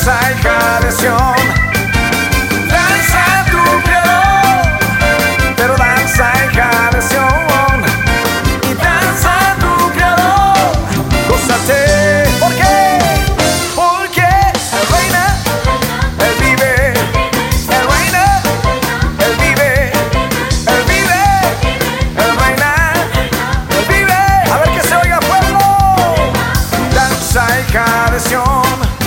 fuerza y tradición. Danza tu creador, pero danza y tradición. Y danza tu creador, gózate. ¿Por qué? Porque el reina, él vive. El reina, él vive. Él vive. El reina, él vive. A ver que se oiga pueblo. Danza y tradición.